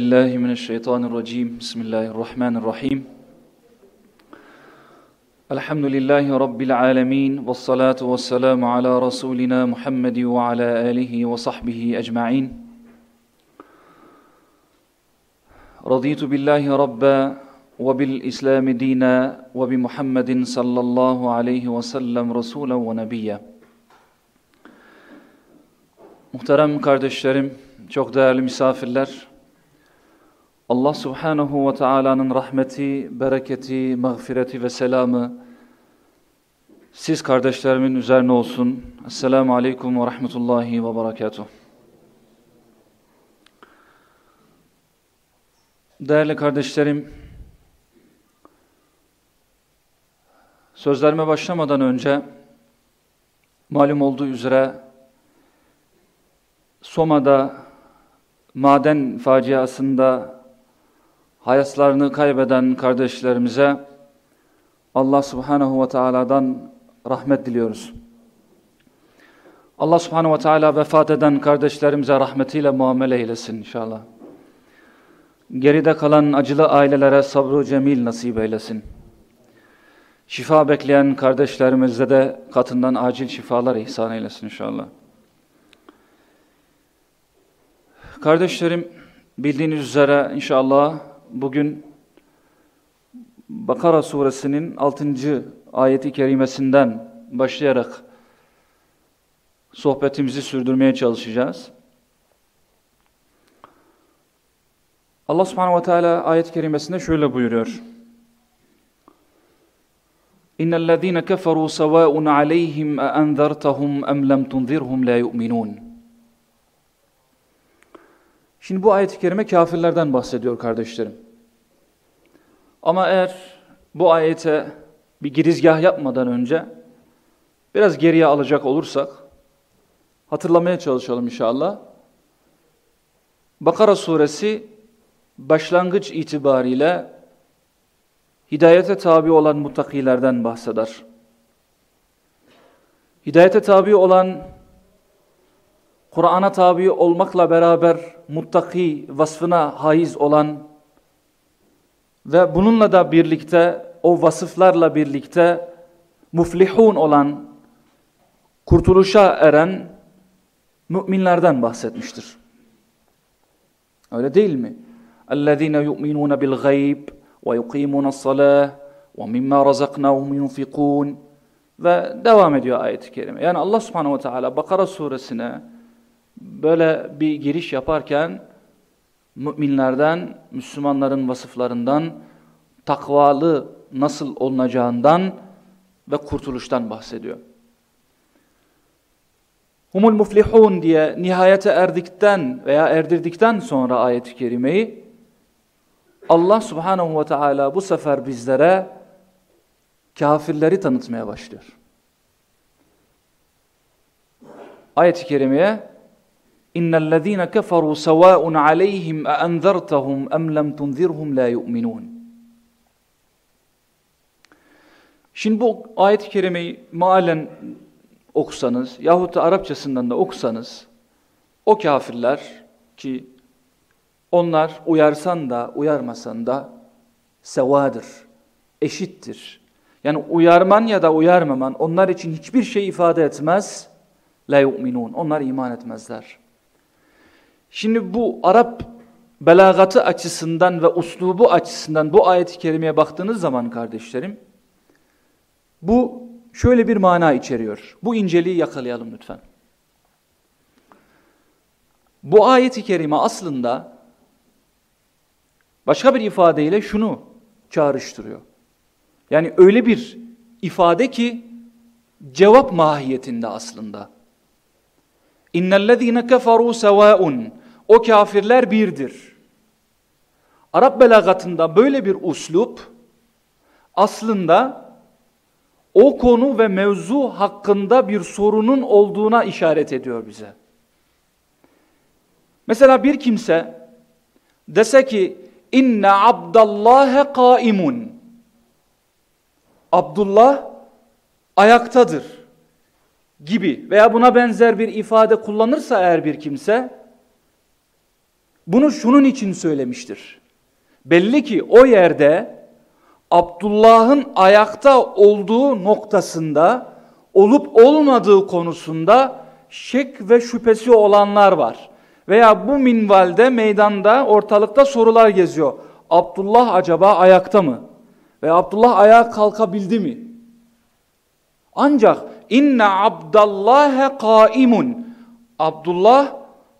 Euzu billahi mineşşeytanirracim. Bismillahirrahmanirrahim. Elhamdülillahi rabbil alamin ve salatu vesselamu ala rasulina Muhammed ve ala alihi ve sahbihi ecmaîn. Raditu billahi rabba ve bil İslam dina ve bi Muhammedin sallallahu aleyhi ve sellem rasulen ve nebiyya. Muhterem kardeşlerim, çok değerli misafirler, Allah Subhanahu ve Taala'nın rahmeti, bereketi, mağfireti ve selamı siz kardeşlerimin üzerine olsun. Esselamu Aleyküm ve Rahmetullahi ve Berekatuhu. Değerli kardeşlerim, sözlerime başlamadan önce malum olduğu üzere Soma'da maden faciasında hayatlarını kaybeden kardeşlerimize Allah Subhanahu ve Taala'dan rahmet diliyoruz. Allah Subhanahu ve Teala vefat eden kardeşlerimize rahmetiyle muamele eylesin inşallah. Geride kalan acılı ailelere sabrı cemil nasip eylesin. Şifa bekleyen kardeşlerimize de katından acil şifalar ihsan eylesin inşallah. Kardeşlerim bildiğiniz üzere inşallah bugün Bakara suresinin 6. ayeti kerimesinden başlayarak sohbetimizi sürdürmeye çalışacağız. Allah subhanehu ve teala ayet-i kerimesinde şöyle buyuruyor. اِنَّ الَّذ۪ينَ كَفَرُوا سَوَاءٌ عَلَيْهِمْ اَاَنْذَرْتَهُمْ اَمْ لَمْ تُنْذِرْهُمْ لَا يُؤْمِنُونَ Şimdi bu ayet-i kerime kafirlerden bahsediyor kardeşlerim. Ama eğer bu ayete bir girizgah yapmadan önce biraz geriye alacak olursak hatırlamaya çalışalım inşallah. Bakara suresi başlangıç itibariyle hidayete tabi olan muttakilerden bahseder. Hidayete tabi olan Kur'an'a tabi olmakla beraber muttaki vasfına haiz olan ve bununla da birlikte o vasıflarla birlikte muflihun olan, kurtuluşa eren müminlerden bahsetmiştir. Öyle değil mi? اَلَّذ۪ينَ يُؤْمِنُونَ بِالْغَيْبِ وَيُقِيمُونَ الصَّلَاةِ وَمِمَّا رَزَقْنَاهُمْ يُنْفِقُونَ Ve devam ediyor ayet-i kerime. Yani Allah subhanehu ve teala Bakara suresine böyle bir giriş yaparken müminlerden, Müslümanların vasıflarından, takvalı nasıl olunacağından ve kurtuluştan bahsediyor. Humul muflihun diye nihayete erdikten veya erdirdikten sonra ayet-i kerimeyi Allah subhanahu ve teala bu sefer bizlere kafirleri tanıtmaya başlıyor. Ayet-i kerimeye İnnellezîne keferû sevâun aleyhim e enzertehum em lem tunzirhum la yu'minun. Şimdi bu ayet-i kerimeyi maalen okusanız yahut da Arapçasından da okusanız o kafirler ki onlar uyarsan da uyarmasan da sevadır, eşittir. Yani uyarman ya da uyarmaman onlar için hiçbir şey ifade etmez. La yu'minun. Onlar iman etmezler. Şimdi bu Arap belagatı açısından ve uslubu açısından bu ayet-i kerimeye baktığınız zaman kardeşlerim, bu şöyle bir mana içeriyor. Bu inceliği yakalayalım lütfen. Bu ayet-i kerime aslında başka bir ifadeyle şunu çağrıştırıyor. Yani öyle bir ifade ki cevap mahiyetinde aslında. İnnellezîne keferû sevâun o kafirler birdir. Arap belagatında böyle bir uslup aslında o konu ve mevzu hakkında bir sorunun olduğuna işaret ediyor bize. Mesela bir kimse dese ki inne abdallahe kaimun Abdullah ayaktadır gibi veya buna benzer bir ifade kullanırsa eğer bir kimse bunu şunun için söylemiştir. Belli ki o yerde Abdullah'ın ayakta olduğu noktasında olup olmadığı konusunda şek ve şüphesi olanlar var. Veya bu minvalde meydanda ortalıkta sorular geziyor. Abdullah acaba ayakta mı? Ve Abdullah ayağa kalkabildi mi? Ancak inne abdallahe kaimun. Abdullah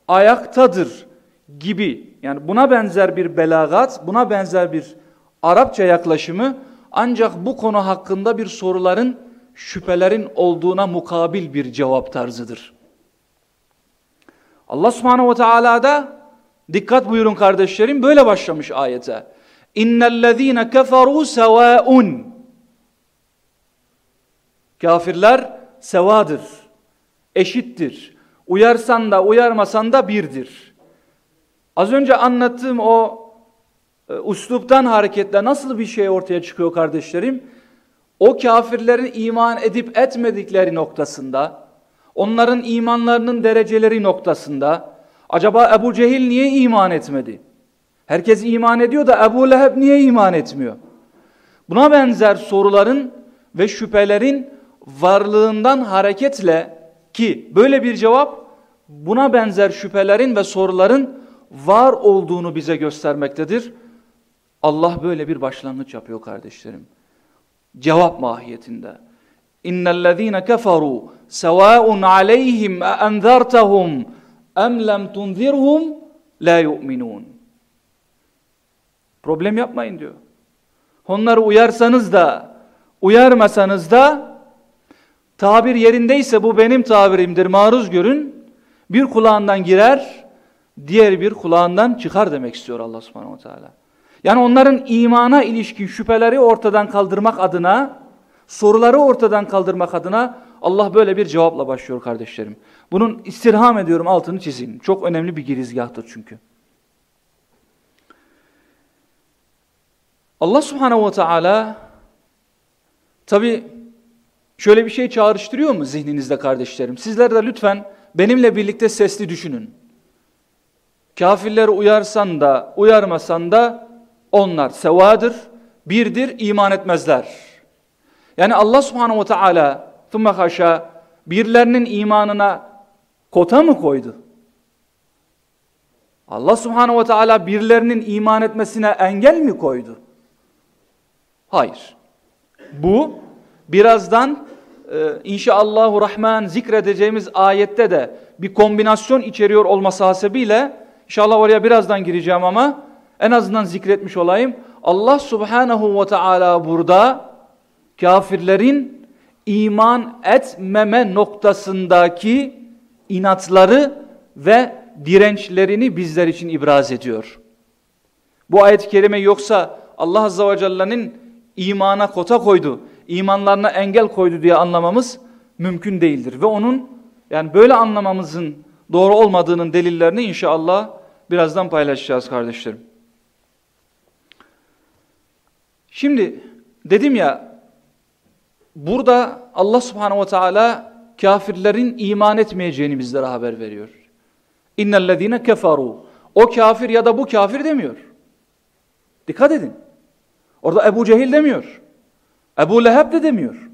ayaktadır gibi. Yani buna benzer bir belagat, buna benzer bir Arapça yaklaşımı ancak bu konu hakkında bir soruların, şüphelerin olduğuna mukabil bir cevap tarzıdır. Allah subhanehu ve teala da dikkat buyurun kardeşlerim böyle başlamış ayete. İnnellezîne keferû sevâun. Kafirler sevadır, eşittir. Uyarsan da uyarmasan da birdir. Az önce anlattığım o e, usluptan hareketle nasıl bir şey ortaya çıkıyor kardeşlerim? O kafirlerin iman edip etmedikleri noktasında, onların imanlarının dereceleri noktasında, acaba Ebu Cehil niye iman etmedi? Herkes iman ediyor da Ebu Leheb niye iman etmiyor? Buna benzer soruların ve şüphelerin varlığından hareketle ki böyle bir cevap buna benzer şüphelerin ve soruların var olduğunu bize göstermektedir. Allah böyle bir başlangıç yapıyor kardeşlerim. Cevap mahiyetinde. İnnellezîne keferû sevâun aleyhim enzertehum em lem tunzirhum la yu'minun. Problem yapmayın diyor. Onları uyarsanız da uyarmasanız da tabir yerindeyse bu benim tabirimdir maruz görün. Bir kulağından girer, diğer bir kulağından çıkar demek istiyor Allah subhanahu teala. Yani onların imana ilişkin şüpheleri ortadan kaldırmak adına, soruları ortadan kaldırmak adına Allah böyle bir cevapla başlıyor kardeşlerim. Bunun istirham ediyorum altını çizeyim. Çok önemli bir girizgahtır çünkü. Allah subhanehu ve teala tabi şöyle bir şey çağrıştırıyor mu zihninizde kardeşlerim? Sizler de lütfen benimle birlikte sesli düşünün. Kafirleri uyarsan da uyarmasan da onlar sevadır, birdir, iman etmezler. Yani Allah subhanahu ve teala thumma haşa birlerinin imanına kota mı koydu? Allah subhanahu ve teala birlerinin iman etmesine engel mi koydu? Hayır. Bu birazdan e, inşallahü rahman zikredeceğimiz ayette de bir kombinasyon içeriyor olması hasebiyle inşallah oraya birazdan gireceğim ama en azından zikretmiş olayım. Allah subhanahu ve teala burada kafirlerin iman etmeme noktasındaki inatları ve dirençlerini bizler için ibraz ediyor. Bu ayet-i kerime yoksa Allah azze ve celle'nin imana kota koydu, imanlarına engel koydu diye anlamamız mümkün değildir. Ve onun yani böyle anlamamızın doğru olmadığının delillerini inşallah birazdan paylaşacağız kardeşlerim. Şimdi dedim ya burada Allah subhanehu ve teala kafirlerin iman etmeyeceğini bizlere haber veriyor. İnnellezîne keferu. O kafir ya da bu kafir demiyor. Dikkat edin. Orada Ebu Cehil demiyor. Ebu Leheb de demiyor.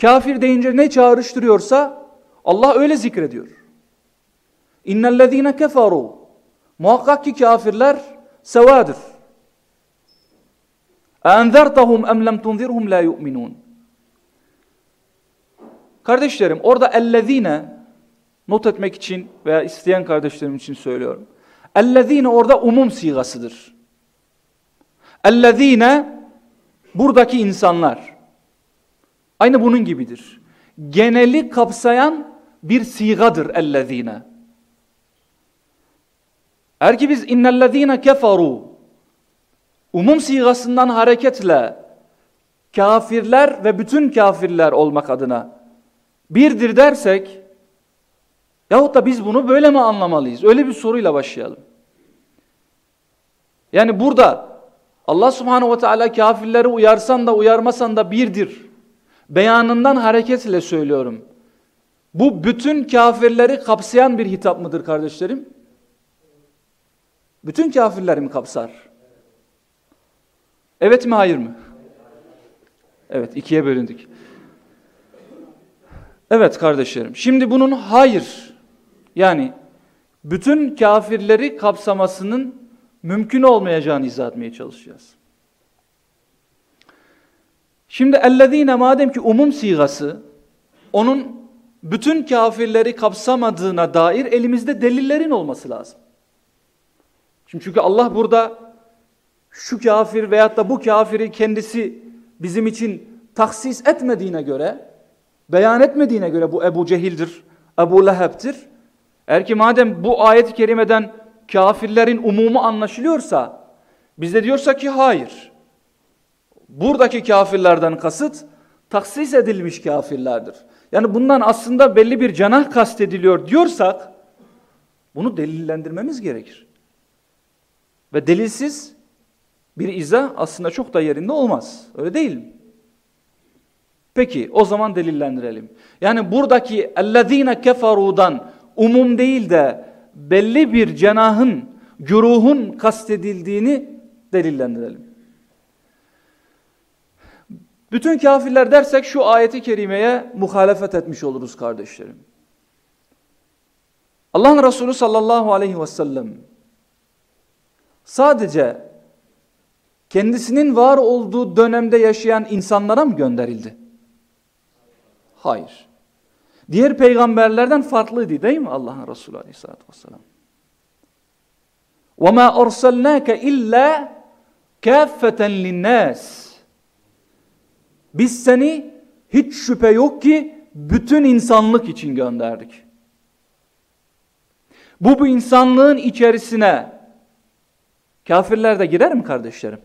Kafir deyince ne çağrıştırıyorsa Allah öyle zikrediyor. İnnellezîne keferû. Muhakkak ki kafirler sevadır. Enzertahum em lem tunzirhum la yu'minun. Kardeşlerim orada ellezine not etmek için veya isteyen kardeşlerim için söylüyorum. Ellezine orada umum sigasıdır. Ellezine buradaki insanlar. Aynı bunun gibidir. Geneli kapsayan bir sigadır ellezine. Eğer ki biz innellezine keferu umum sigasından hareketle kafirler ve bütün kafirler olmak adına birdir dersek yahut da biz bunu böyle mi anlamalıyız? Öyle bir soruyla başlayalım. Yani burada Allah subhanehu ve teala kafirleri uyarsan da uyarmasan da birdir. Beyanından hareketle söylüyorum. Bu bütün kafirleri kapsayan bir hitap mıdır kardeşlerim? Bütün kafirleri mi kapsar? Evet mi hayır mı? Evet ikiye bölündük. Evet kardeşlerim. Şimdi bunun hayır yani bütün kafirleri kapsamasının mümkün olmayacağını izah etmeye çalışacağız. Şimdi ellezine madem ki umum sigası onun bütün kafirleri kapsamadığına dair elimizde delillerin olması lazım. Şimdi çünkü Allah burada şu kafir veyahut da bu kafiri kendisi bizim için taksis etmediğine göre, beyan etmediğine göre bu Ebu Cehil'dir, Ebu Leheb'tir. Eğer ki madem bu ayet-i kerimeden kafirlerin umumu anlaşılıyorsa, biz de diyorsak ki hayır. Buradaki kafirlerden kasıt taksis edilmiş kafirlerdir. Yani bundan aslında belli bir canah kastediliyor diyorsak bunu delillendirmemiz gerekir. Ve delilsiz bir izah aslında çok da yerinde olmaz. Öyle değil mi? Peki o zaman delillendirelim. Yani buradaki اَلَّذ۪ينَ kefarudan umum değil de belli bir cenahın, güruhun kastedildiğini delillendirelim. Bütün kafirler dersek şu ayeti kerimeye muhalefet etmiş oluruz kardeşlerim. Allah'ın Resulü sallallahu aleyhi ve sellem sadece kendisinin var olduğu dönemde yaşayan insanlara mı gönderildi? Hayır. Diğer peygamberlerden farklıydı değil mi Allah'ın Resulü aleyhissalatü vesselam? وَمَا أَرْسَلْنَاكَ إِلَّا كَافَّةً لِلنَّاسِ Biz seni hiç şüphe yok ki bütün insanlık için gönderdik. Bu bu insanlığın içerisine kafirler de girer mi kardeşlerim?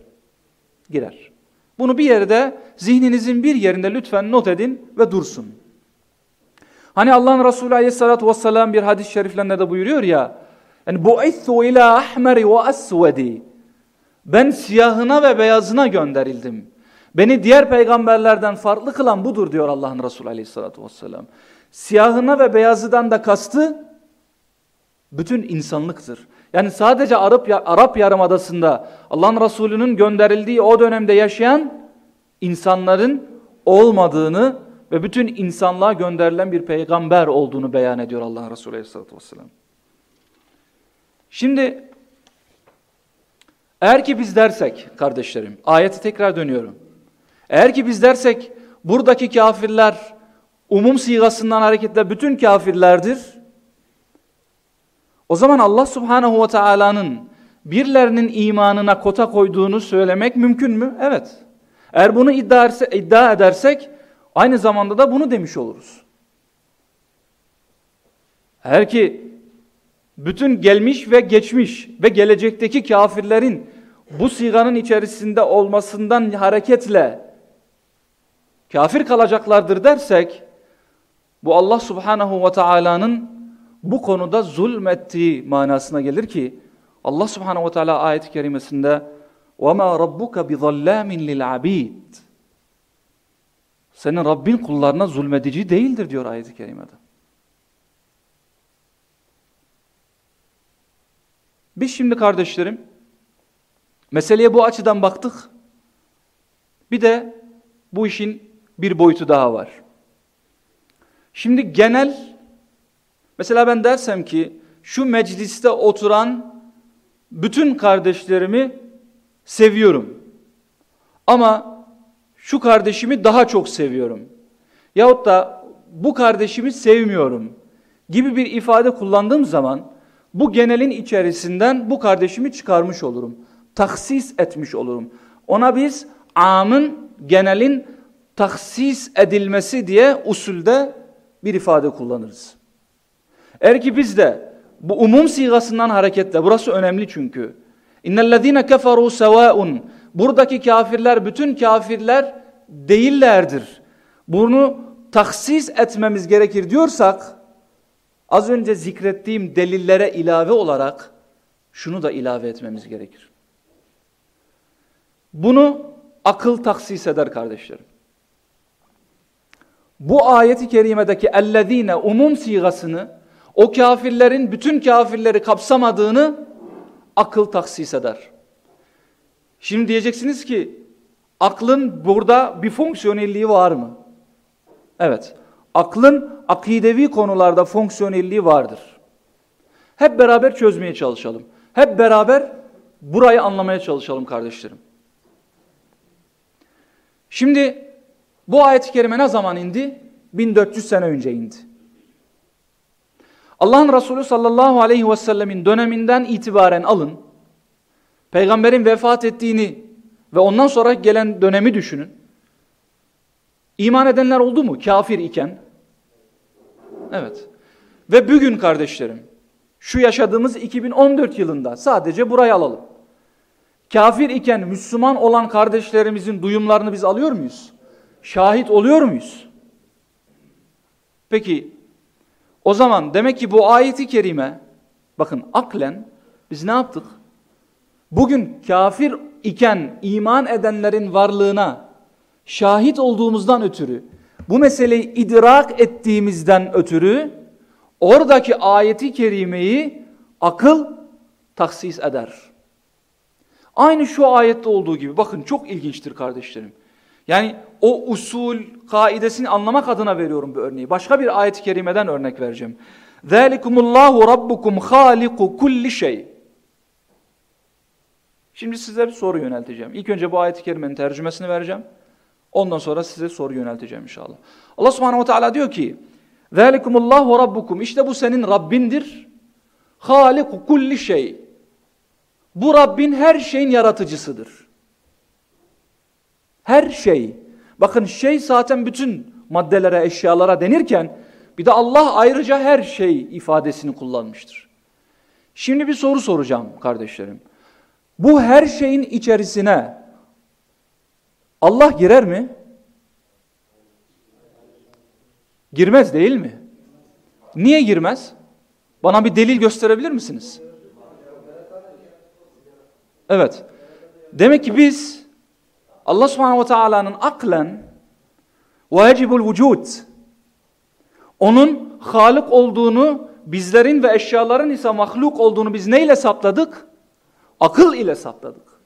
Girer. Bunu bir yerde zihninizin bir yerinde lütfen not edin ve dursun. Hani Allah'ın Resulü aleyhissalatü vesselam bir hadis-i şeriflerinde de buyuruyor ya yani bu'ithu ila ahmeri ve asvedi ben siyahına ve beyazına gönderildim. Beni diğer peygamberlerden farklı kılan budur diyor Allah'ın Resulü aleyhissalatü vesselam. Siyahına ve beyazıdan da kastı bütün insanlıktır. Yani sadece Arap, Arap Yarımadası'nda Allah'ın Resulü'nün gönderildiği o dönemde yaşayan insanların olmadığını ve bütün insanlığa gönderilen bir peygamber olduğunu beyan ediyor Allah Resulü Aleyhisselatü Vesselam. Şimdi eğer ki biz dersek kardeşlerim, ayeti tekrar dönüyorum. Eğer ki biz dersek buradaki kafirler umum sigasından hareketle bütün kafirlerdir. O zaman Allah Subhanahu ve Taala'nın birlerinin imanına kota koyduğunu söylemek mümkün mü? Evet. Eğer bunu iddia, iddia edersek aynı zamanda da bunu demiş oluruz. Eğer ki bütün gelmiş ve geçmiş ve gelecekteki kafirlerin bu siganın içerisinde olmasından hareketle kafir kalacaklardır dersek bu Allah Subhanahu ve Taala'nın bu konuda zulmettiği manasına gelir ki Allah Subhanahu ve Teala ayet-i kerimesinde وَمَا رَبُّكَ بِظَلَّامٍ لِلْعَبِيدِ Senin Rabbin kullarına zulmedici değildir diyor ayet-i kerimede. Biz şimdi kardeşlerim meseleye bu açıdan baktık. Bir de bu işin bir boyutu daha var. Şimdi genel mesela ben dersem ki şu mecliste oturan bütün kardeşlerimi seviyorum. Ama şu kardeşimi daha çok seviyorum. Yahut da bu kardeşimi sevmiyorum gibi bir ifade kullandığım zaman bu genelin içerisinden bu kardeşimi çıkarmış olurum. Taksis etmiş olurum. Ona biz amın, genelin taksis edilmesi diye usulde bir ifade kullanırız. Eğer ki biz de bu umum sigasından hareketle, burası önemli çünkü. İnnellezîne keferû sevâun. Buradaki kafirler bütün kafirler değillerdir. Bunu taksis etmemiz gerekir diyorsak, az önce zikrettiğim delillere ilave olarak şunu da ilave etmemiz gerekir. Bunu akıl taksis eder kardeşlerim. bu ayeti kerimedeki ellezine umum sigasını o kafirlerin bütün kafirleri kapsamadığını akıl taksis eder. Şimdi diyeceksiniz ki aklın burada bir fonksiyonelliği var mı? Evet. Aklın akidevi konularda fonksiyonelliği vardır. Hep beraber çözmeye çalışalım. Hep beraber burayı anlamaya çalışalım kardeşlerim. Şimdi bu ayet-i kerime ne zaman indi? 1400 sene önce indi. Allah'ın Resulü sallallahu aleyhi ve sellemin döneminden itibaren alın. Peygamberin vefat ettiğini ve ondan sonra gelen dönemi düşünün. İman edenler oldu mu kafir iken? Evet. Ve bugün kardeşlerim, şu yaşadığımız 2014 yılında sadece burayı alalım. Kafir iken Müslüman olan kardeşlerimizin duyumlarını biz alıyor muyuz? Şahit oluyor muyuz? Peki o zaman demek ki bu ayeti kerime bakın aklen biz ne yaptık? Bugün kafir iken iman edenlerin varlığına şahit olduğumuzdan ötürü bu meseleyi idrak ettiğimizden ötürü oradaki ayeti kerimeyi akıl taksis eder. Aynı şu ayette olduğu gibi bakın çok ilginçtir kardeşlerim. Yani o usul kaidesini anlamak adına veriyorum bu örneği. Başka bir ayet-i kerimeden örnek vereceğim. ذَٰلِكُمُ اللّٰهُ رَبُّكُمْ خَالِقُ كُلِّ şey. Şimdi size bir soru yönelteceğim. İlk önce bu ayet-i kerimenin tercümesini vereceğim. Ondan sonra size soru yönelteceğim inşallah. Allah subhanehu ve teala diyor ki ذَٰلِكُمُ اللّٰهُ رَبُّكُمْ İşte bu senin Rabbindir. خَالِقُ kulli şey. Bu Rabbin her şeyin yaratıcısıdır. Her şey. Bakın şey zaten bütün maddelere, eşyalara denirken bir de Allah ayrıca her şey ifadesini kullanmıştır. Şimdi bir soru soracağım kardeşlerim. Bu her şeyin içerisine Allah girer mi? Girmez değil mi? Niye girmez? Bana bir delil gösterebilir misiniz? Evet. Demek ki biz Allah subhanahu ve teala'nın aklen vacibul vücud onun Halık olduğunu bizlerin ve eşyaların ise mahluk olduğunu biz neyle sapladık? Akıl ile sapladık.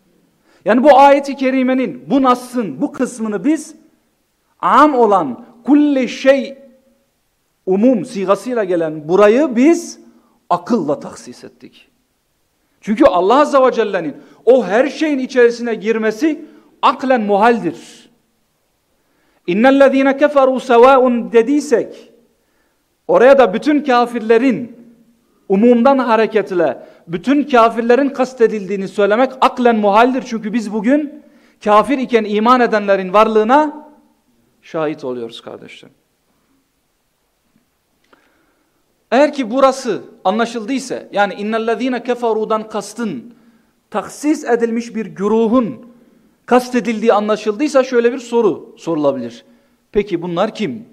Yani bu ayeti kerimenin, bu nassın, bu kısmını biz am olan kulli şey umum sigasıyla gelen burayı biz akılla taksis ettik. Çünkü Allah Azze ve Celle'nin o her şeyin içerisine girmesi aklen muhaldir. İnnellezîne keferû sevâun dediysek oraya da bütün kafirlerin umumdan hareketle bütün kafirlerin kastedildiğini söylemek aklen muhaldir. Çünkü biz bugün kafir iken iman edenlerin varlığına şahit oluyoruz kardeşlerim. Eğer ki burası anlaşıldıysa yani innellezine keferudan kastın taksis edilmiş bir güruhun kastedildiği anlaşıldıysa şöyle bir soru sorulabilir. Peki bunlar kim?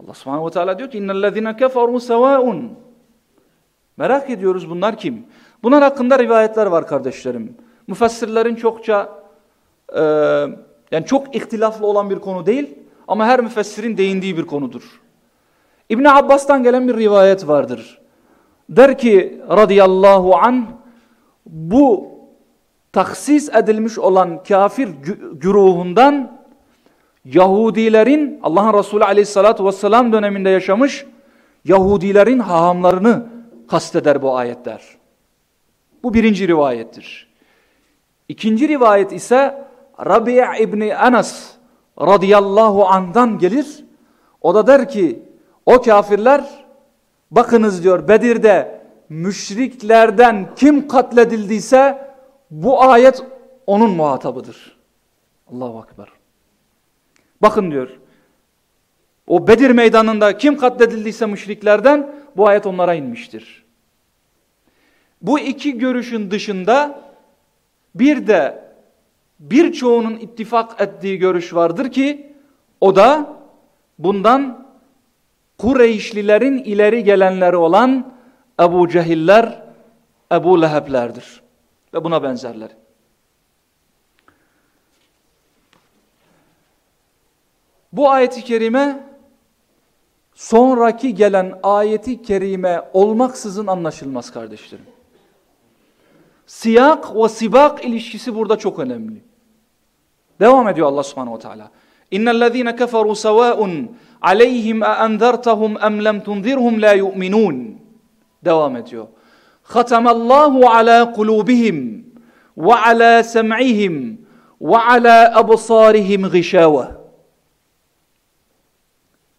Allah subhanahu ve teala diyor ki innellezine keferu sevaun Merak ediyoruz bunlar kim? Bunlar hakkında rivayetler var kardeşlerim. Müfessirlerin çokça e, yani çok ihtilaflı olan bir konu değil ama her müfessirin değindiği bir konudur. İbn Abbas'tan gelen bir rivayet vardır. Der ki radıyallahu an bu taksis edilmiş olan kafir güruhundan Yahudilerin Allah'ın Resulü aleyhissalatu vesselam döneminde yaşamış Yahudilerin hahamlarını kasteder bu ayetler. Bu birinci rivayettir. İkinci rivayet ise Rabia İbni Anas radıyallahu andan gelir. O da der ki o kafirler bakınız diyor Bedir'de müşriklerden kim katledildiyse bu ayet onun muhatabıdır. Allahu Akbar. Bakın diyor. O Bedir meydanında kim katledildiyse müşriklerden bu ayet onlara inmiştir. Bu iki görüşün dışında bir de birçoğunun ittifak ettiği görüş vardır ki o da bundan Kureyşlilerin ileri gelenleri olan Ebu Cehiller, Ebu Leheb'lerdir. Ve buna benzerler. Bu ayeti kerime sonraki gelen ayeti kerime olmaksızın anlaşılmaz kardeşlerim. Siyak ve sibak ilişkisi burada çok önemli. Devam ediyor Allah subhanehu ve teala. İnnellezîne keferû sevâun aleyhim e enzertehum em lem tunzirhum la yu'minun. Devam ediyor. Khatamallahu ala kulubihim ve ala sem'ihim ve ala absarihim gişâve.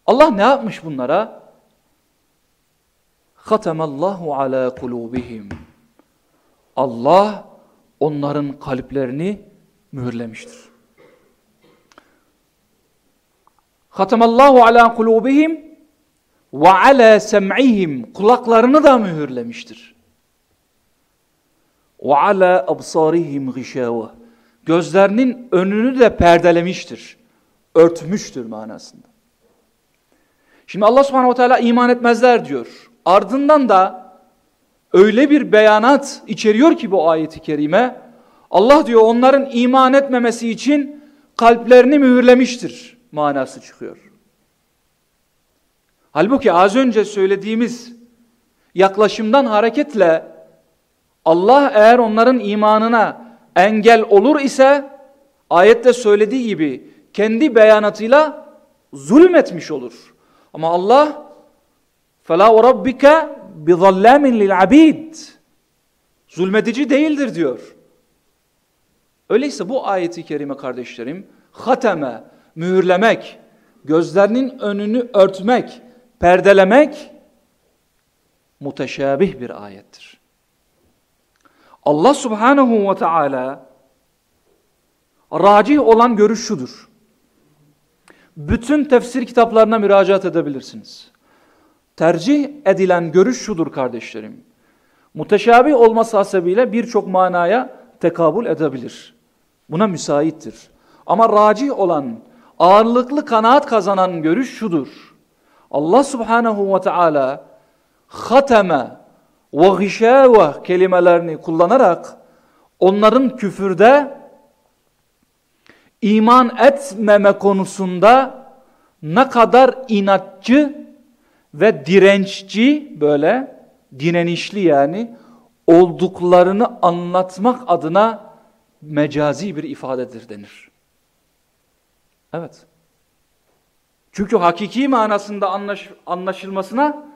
Allah ne yapmış bunlara? Khatamallahu ala kulubihim. Allah onların kalplerini mühürlemiştir. Khatamallahu ala kulubihim ve ala sem'ihim kulaklarını da mühürlemiştir. Ala absarihim gişâve gözlerinin önünü de perdelemiştir. Örtmüştür manasında. Şimdi Allah subhanehu ve teala iman etmezler diyor. Ardından da öyle bir beyanat içeriyor ki bu ayeti kerime. Allah diyor onların iman etmemesi için kalplerini mühürlemiştir manası çıkıyor. Halbuki az önce söylediğimiz yaklaşımdan hareketle Allah eğer onların imanına engel olur ise ayette söylediği gibi kendi beyanatıyla zulmetmiş olur. Ama Allah فَلَا وَرَبِّكَ بِظَلَّامٍ لِلْعَبِيدِ Zulmedici değildir diyor. Öyleyse bu ayeti kerime kardeşlerim, hateme, mühürlemek, gözlerinin önünü örtmek, perdelemek, muteşabih bir ayettir. Allah subhanahu ve teala racih olan görüş şudur. Bütün tefsir kitaplarına müracaat edebilirsiniz. Tercih edilen görüş şudur kardeşlerim. Muteşabih olması hasebiyle birçok manaya tekabül edebilir. Buna müsaittir. Ama racih olan, ağırlıklı kanaat kazanan görüş şudur. Allah subhanahu ve teala hateme ve gişâve kelimelerini kullanarak onların küfürde iman etmeme konusunda ne kadar inatçı ve direnççi böyle direnişli yani olduklarını anlatmak adına mecazi bir ifadedir denir. Evet. Çünkü hakiki manasında anlaş, anlaşılmasına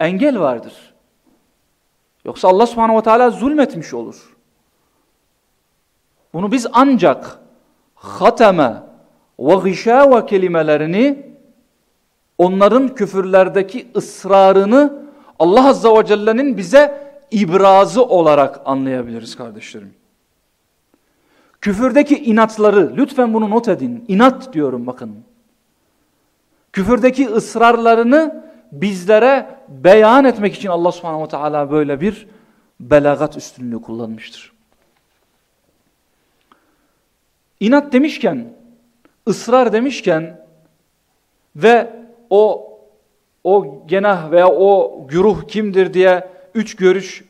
engel vardır. Yoksa Allah subhanahu ve teala zulmetmiş olur. Bunu biz ancak hateme ve gışâve kelimelerini onların küfürlerdeki ısrarını Allah Azza ve Celle'nin bize ibrazı olarak anlayabiliriz kardeşlerim. Küfürdeki inatları, lütfen bunu not edin. İnat diyorum bakın. Küfürdeki ısrarlarını bizlere beyan etmek için Allah subhanahu ve teala böyle bir belagat üstünlüğü kullanmıştır. İnat demişken, ısrar demişken ve o o genah veya o güruh kimdir diye üç görüş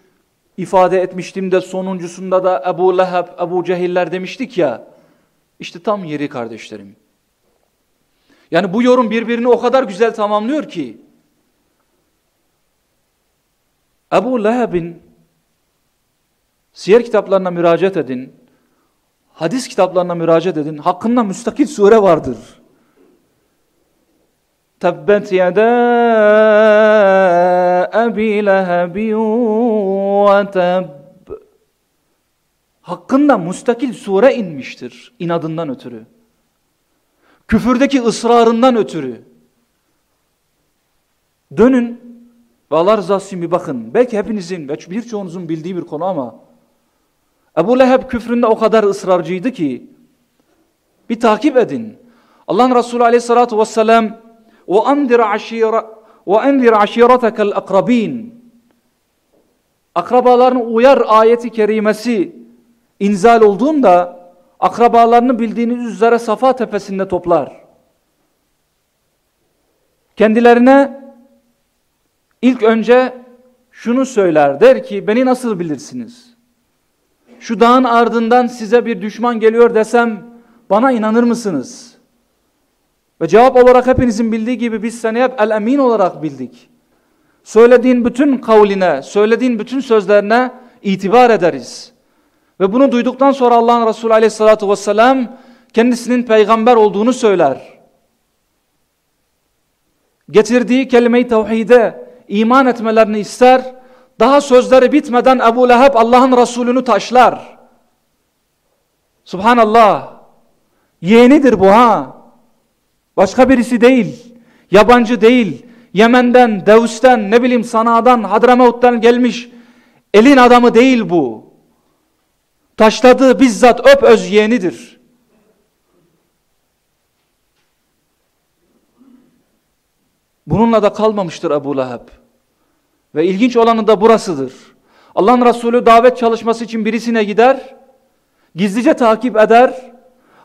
ifade etmiştim de sonuncusunda da Ebu Leheb, Ebu Cehiller demiştik ya. İşte tam yeri kardeşlerim. Yani bu yorum birbirini o kadar güzel tamamlıyor ki. Ebu Leheb'in siyer kitaplarına müracaat edin. Hadis kitaplarına müracaat edin. Hakkında müstakil sure vardır. Tebbet yeda Ebi Lehebin ve teb. Hakkında müstakil sure inmiştir inadından ötürü. Küfürdeki ısrarından ötürü. Dönün ve Allah rızası için bir bakın. Belki hepinizin ve birçoğunuzun bildiği bir konu ama Ebu Leheb küfründe o kadar ısrarcıydı ki bir takip edin. Allah'ın Resulü aleyhissalatu vesselam وَاَنْذِرْ عَشِيرَ وَاَنْذِرْ عَشِيرَتَكَ الْاَقْرَب۪ينَ Akrabalarını uyar ayeti kerimesi inzal olduğunda akrabalarını bildiğiniz üzere Safa tepesinde toplar. Kendilerine ilk önce şunu söyler. Der ki beni nasıl bilirsiniz? Şu dağın ardından size bir düşman geliyor desem bana inanır mısınız? Ve cevap olarak hepinizin bildiği gibi biz seni hep el-emin olarak bildik. Söylediğin bütün kavline, söylediğin bütün sözlerine itibar ederiz. Ve bunu duyduktan sonra Allah'ın Resulü aleyhissalatü vesselam kendisinin peygamber olduğunu söyler. Getirdiği kelime-i tevhide iman etmelerini ister. Daha sözleri bitmeden Ebu Leheb Allah'ın Resulünü taşlar. Subhanallah. Yeğenidir bu ha. Başka birisi değil. Yabancı değil. Yemen'den, Devs'ten, ne bileyim Sana'dan, Hadramavut'tan gelmiş elin adamı değil bu. Taşladığı bizzat öp öz yeğenidir. Bununla da kalmamıştır Ebu Lahab. Ve ilginç olanı da burasıdır. Allah'ın Resulü davet çalışması için birisine gider, gizlice takip eder.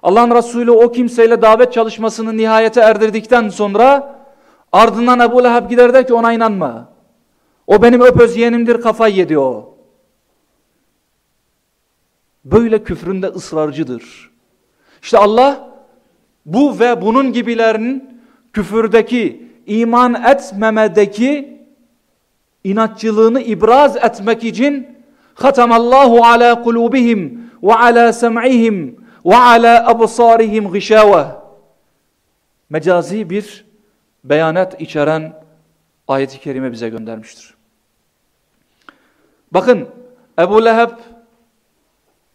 Allah'ın Resulü o kimseyle davet çalışmasını nihayete erdirdikten sonra ardından Ebu Lahab gider der ki ona inanma. O benim öpöz yeğenimdir kafayı yedi o. Böyle küfründe ısrarcıdır. İşte Allah bu ve bunun gibilerinin küfürdeki, iman etmemedeki inatçılığını ibraz etmek için Allahu ala kulubihim ve ala sem'ihim ve ala absarihim gışave mecazi bir beyanet içeren ayeti kerime bize göndermiştir. Bakın Ebu Leheb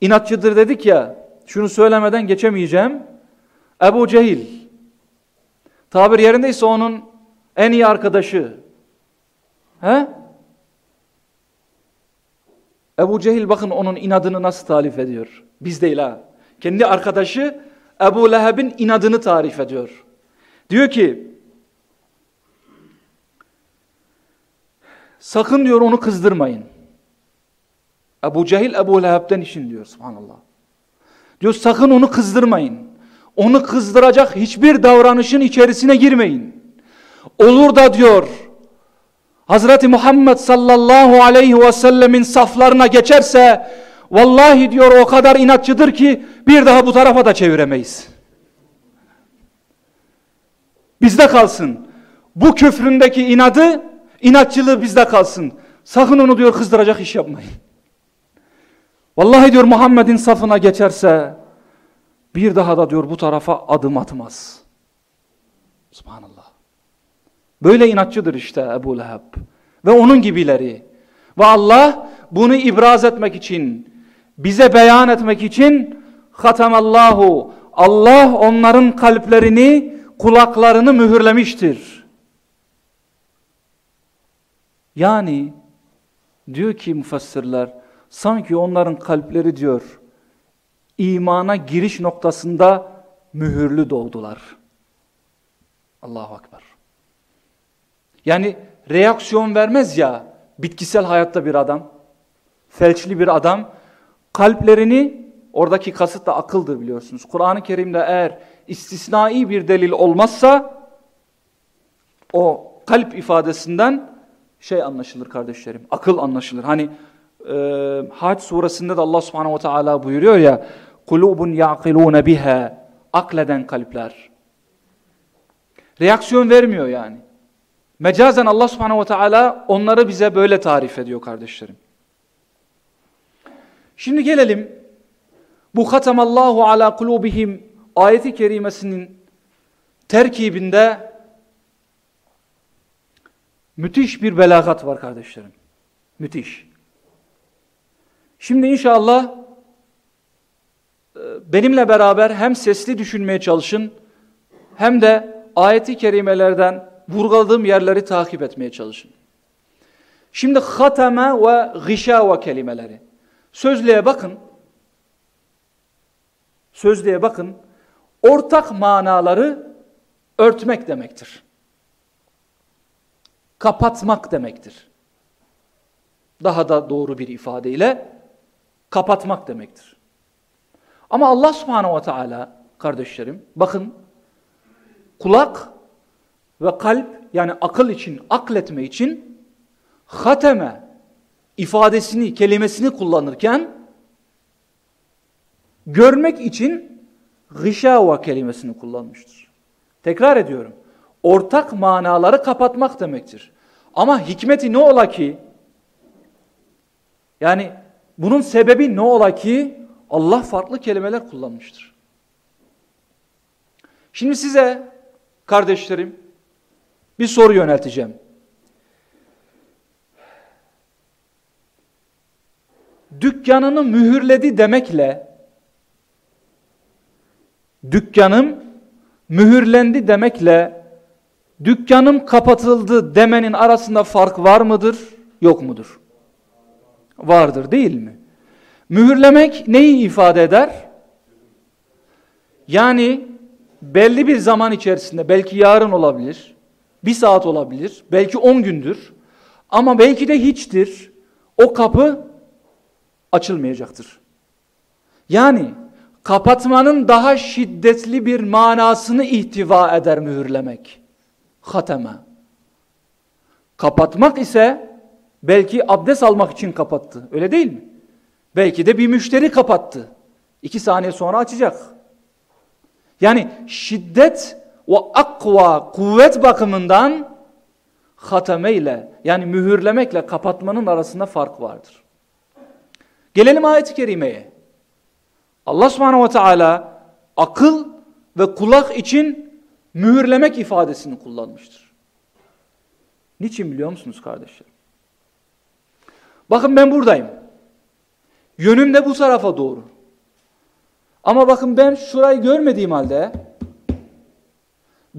inatçıdır dedik ya şunu söylemeden geçemeyeceğim. Ebu Cehil tabir yerindeyse onun en iyi arkadaşı. He? Ebu Cehil bakın onun inadını nasıl tarif ediyor. Biz değil ha. Kendi arkadaşı Ebu Leheb'in inadını tarif ediyor. Diyor ki sakın diyor onu kızdırmayın. Ebu Cehil Ebu Leheb'den işin diyor subhanallah. Diyor sakın onu kızdırmayın. Onu kızdıracak hiçbir davranışın içerisine girmeyin. Olur da diyor Hazreti Muhammed sallallahu aleyhi ve sellemin saflarına geçerse vallahi diyor o kadar inatçıdır ki bir daha bu tarafa da çeviremeyiz. Bizde kalsın. Bu küfründeki inadı, inatçılığı bizde kalsın. Sakın onu diyor kızdıracak iş yapmayın. Vallahi diyor Muhammed'in safına geçerse bir daha da diyor bu tarafa adım atmaz. Subhanallah. Böyle inatçıdır işte Ebu Leheb. Ve onun gibileri. Ve Allah bunu ibraz etmek için, bize beyan etmek için Hatamallahu Allah onların kalplerini, kulaklarını mühürlemiştir. Yani diyor ki müfessirler sanki onların kalpleri diyor imana giriş noktasında mühürlü doldular. Allahu Akbar. Yani reaksiyon vermez ya bitkisel hayatta bir adam, felçli bir adam kalplerini oradaki kasıt da akıldır biliyorsunuz. Kur'an-ı Kerim'de eğer istisnai bir delil olmazsa o kalp ifadesinden şey anlaşılır kardeşlerim. Akıl anlaşılır. Hani e, Hac suresinde de Allah subhanehu ve teala buyuruyor ya kulubun yaqilune biha akleden kalpler. Reaksiyon vermiyor yani. Mecazen Allah subhanehu ve teala onları bize böyle tarif ediyor kardeşlerim. Şimdi gelelim bu katamallahu ala kulubihim ayeti kerimesinin terkibinde müthiş bir belagat var kardeşlerim. Müthiş. Şimdi inşallah e, benimle beraber hem sesli düşünmeye çalışın hem de ayeti kerimelerden vurguladığım yerleri takip etmeye çalışın. Şimdi hateme ve gışava kelimeleri. Sözlüğe bakın. Sözlüğe bakın. Ortak manaları örtmek demektir. Kapatmak demektir. Daha da doğru bir ifadeyle kapatmak demektir. Ama Allah subhanehu ve teala kardeşlerim bakın kulak ve kalp yani akıl için, akletme için hateme ifadesini, kelimesini kullanırken görmek için gışava kelimesini kullanmıştır. Tekrar ediyorum. Ortak manaları kapatmak demektir. Ama hikmeti ne ola ki? Yani bunun sebebi ne ola ki? Allah farklı kelimeler kullanmıştır. Şimdi size kardeşlerim bir soru yönelteceğim. Dükkanını mühürledi demekle dükkanım mühürlendi demekle dükkanım kapatıldı demenin arasında fark var mıdır, yok mudur? Vardır değil mi? Mühürlemek neyi ifade eder? Yani belli bir zaman içerisinde belki yarın olabilir, bir saat olabilir, belki on gündür ama belki de hiçtir. O kapı açılmayacaktır. Yani kapatmanın daha şiddetli bir manasını ihtiva eder mühürlemek. Hateme. Kapatmak ise belki abdest almak için kapattı. Öyle değil mi? Belki de bir müşteri kapattı. İki saniye sonra açacak. Yani şiddet ve akva, kuvvet bakımından hatame ile yani mühürlemekle kapatmanın arasında fark vardır. Gelelim ayet-i kerimeye. Allah subhanehu ve teala akıl ve kulak için mühürlemek ifadesini kullanmıştır. Niçin biliyor musunuz kardeşler? Bakın ben buradayım. Yönüm de bu tarafa doğru. Ama bakın ben şurayı görmediğim halde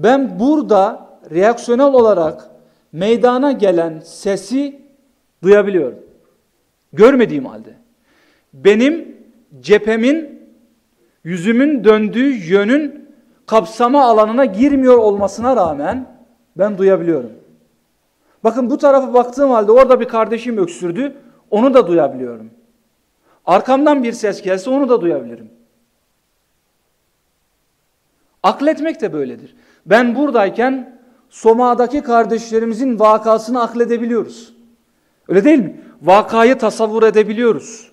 ben burada reaksiyonel olarak meydana gelen sesi duyabiliyorum. Görmediğim halde. Benim cephemin yüzümün döndüğü yönün kapsama alanına girmiyor olmasına rağmen ben duyabiliyorum. Bakın bu tarafa baktığım halde orada bir kardeşim öksürdü. Onu da duyabiliyorum. Arkamdan bir ses gelse onu da duyabilirim. Akletmek de böyledir. Ben buradayken Soma'daki kardeşlerimizin vakasını akledebiliyoruz. Öyle değil mi? Vakayı tasavvur edebiliyoruz.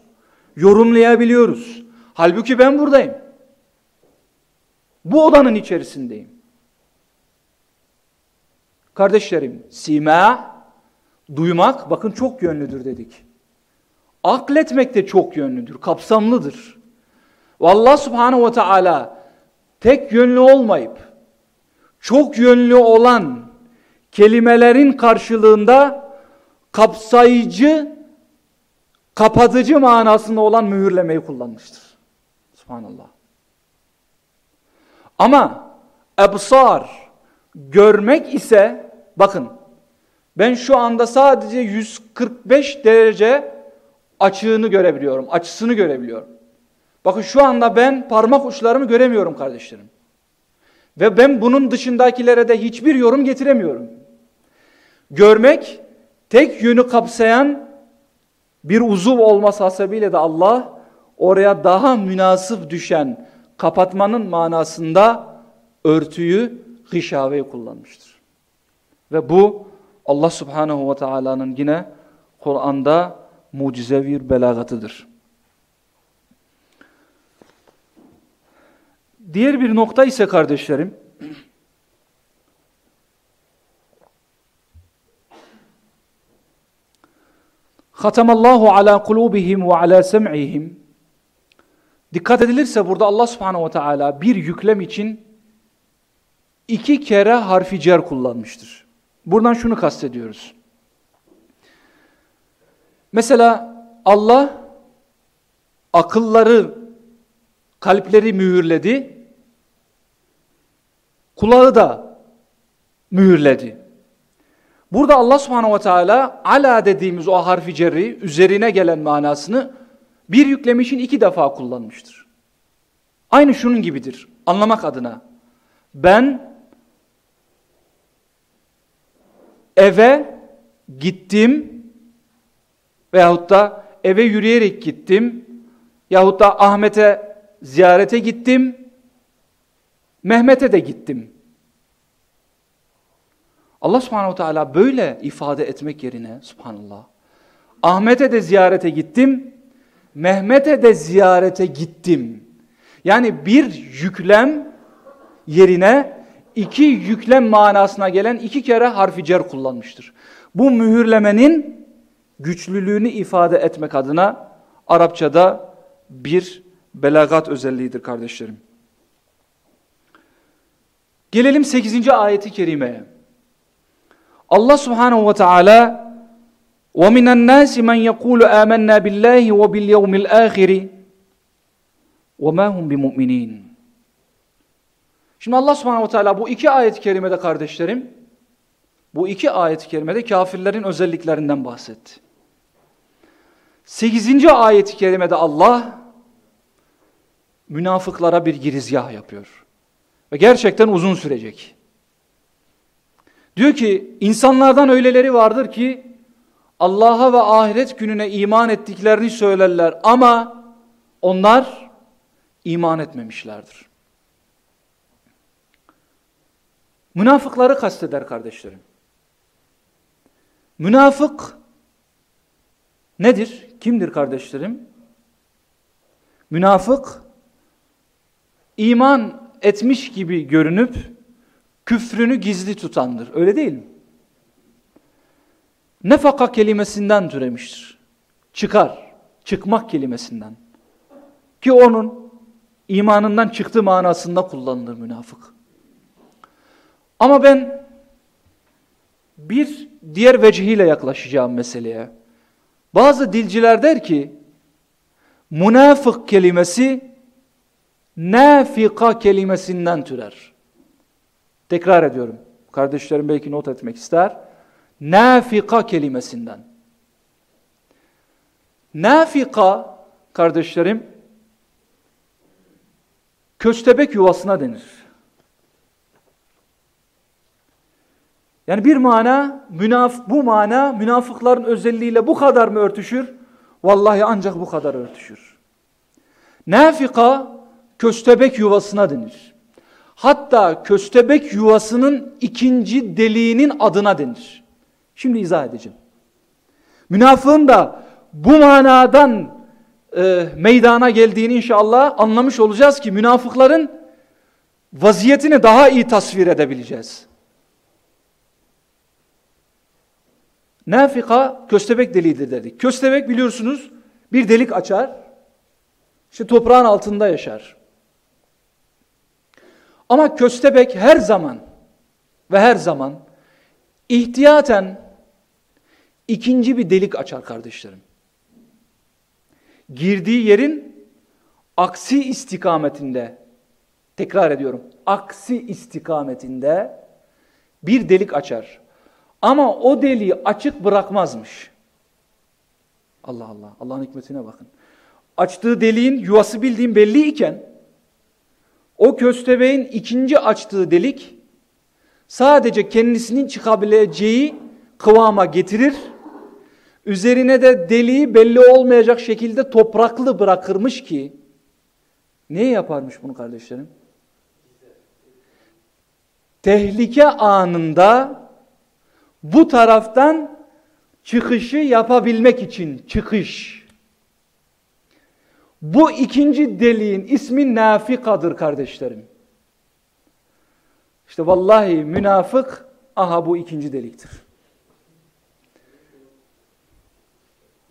Yorumlayabiliyoruz. Halbuki ben buradayım. Bu odanın içerisindeyim. Kardeşlerim, sima, duymak, bakın çok yönlüdür dedik. Akletmek de çok yönlüdür, kapsamlıdır. Ve Allah subhanehu ve teala tek yönlü olmayıp, çok yönlü olan kelimelerin karşılığında kapsayıcı, kapatıcı manasında olan mühürlemeyi kullanmıştır. Subhanallah. Ama ebsar, görmek ise, bakın, ben şu anda sadece 145 derece açığını görebiliyorum, açısını görebiliyorum. Bakın şu anda ben parmak uçlarımı göremiyorum kardeşlerim. Ve ben bunun dışındakilere de hiçbir yorum getiremiyorum. Görmek tek yönü kapsayan bir uzuv olması hasebiyle de Allah oraya daha münasip düşen kapatmanın manasında örtüyü gışaveyi kullanmıştır. Ve bu Allah subhanehu ve teala'nın yine Kur'an'da mucizevi bir belagatıdır. Diğer bir nokta ise kardeşlerim, Hatamallahu ala kulubihim ve ala sem'ihim Dikkat edilirse burada Allah subhanehu ve teala bir yüklem için iki kere harfi cer kullanmıştır. Buradan şunu kastediyoruz. Mesela Allah akılları, kalpleri mühürledi. Kulağı da mühürledi. Burada Allah subhanehu ve teala ala dediğimiz o harfi cerri üzerine gelen manasını bir yüklem için iki defa kullanmıştır. Aynı şunun gibidir anlamak adına. Ben eve gittim veyahut da eve yürüyerek gittim yahut da Ahmet'e ziyarete gittim Mehmet'e de gittim. Allah subhanehu teala böyle ifade etmek yerine subhanallah Ahmet'e de ziyarete gittim Mehmet'e de ziyarete gittim. Yani bir yüklem yerine iki yüklem manasına gelen iki kere harfi cer kullanmıştır. Bu mühürlemenin güçlülüğünü ifade etmek adına Arapçada bir belagat özelliğidir kardeşlerim. Gelelim 8. ayeti kerimeye. Allah subhanehu ve teala وَمِنَ النَّاسِ مَنْ يَقُولُ آمَنَّا بِاللّٰهِ وَبِالْيَوْمِ الْآخِرِ وَمَا هُمْ بِمُؤْمِنِينَ Şimdi Allah subhanehu ve teala bu iki ayet-i kerimede kardeşlerim, bu iki ayet-i kerimede kafirlerin özelliklerinden bahsetti. Sekizinci ayet-i kerimede Allah münafıklara bir girizgah yapıyor. Ve gerçekten uzun sürecek. Diyor ki insanlardan öyleleri vardır ki Allah'a ve ahiret gününe iman ettiklerini söylerler ama onlar iman etmemişlerdir. Münafıkları kasteder kardeşlerim. Münafık nedir? Kimdir kardeşlerim? Münafık iman etmiş gibi görünüp küfrünü gizli tutandır. Öyle değil mi? Nefaka kelimesinden türemiştir. Çıkar, çıkmak kelimesinden. Ki onun imanından çıktığı manasında kullanılır münafık. Ama ben bir diğer vecihiyle yaklaşacağım meseleye. Bazı dilciler der ki, münafık kelimesi nafika kelimesinden türer. Tekrar ediyorum. Kardeşlerim belki not etmek ister. Nafika kelimesinden. Nafika kardeşlerim köstebek yuvasına denir. Yani bir mana münaf bu mana münafıkların özelliğiyle bu kadar mı örtüşür? Vallahi ancak bu kadar örtüşür. Nafika köstebek yuvasına denir. Hatta köstebek yuvasının ikinci deliğinin adına denir. Şimdi izah edeceğim. Münafığın da bu manadan e, meydana geldiğini inşallah anlamış olacağız ki münafıkların vaziyetini daha iyi tasvir edebileceğiz. Nafika köstebek deliğidir dedik. Köstebek biliyorsunuz bir delik açar. İşte toprağın altında yaşar. Ama köstebek her zaman ve her zaman ihtiyaten ikinci bir delik açar kardeşlerim. Girdiği yerin aksi istikametinde, tekrar ediyorum, aksi istikametinde bir delik açar. Ama o deliği açık bırakmazmış. Allah Allah, Allah'ın hikmetine bakın. Açtığı deliğin yuvası bildiğim belli iken, o köstebeğin ikinci açtığı delik, sadece kendisinin çıkabileceği kıvama getirir, üzerine de deliği belli olmayacak şekilde topraklı bırakırmış ki, ne yaparmış bunu kardeşlerim? Tehlike anında bu taraftan çıkışı yapabilmek için çıkış. Bu ikinci deliğin ismi nafikadır kardeşlerim. İşte vallahi münafık aha bu ikinci deliktir.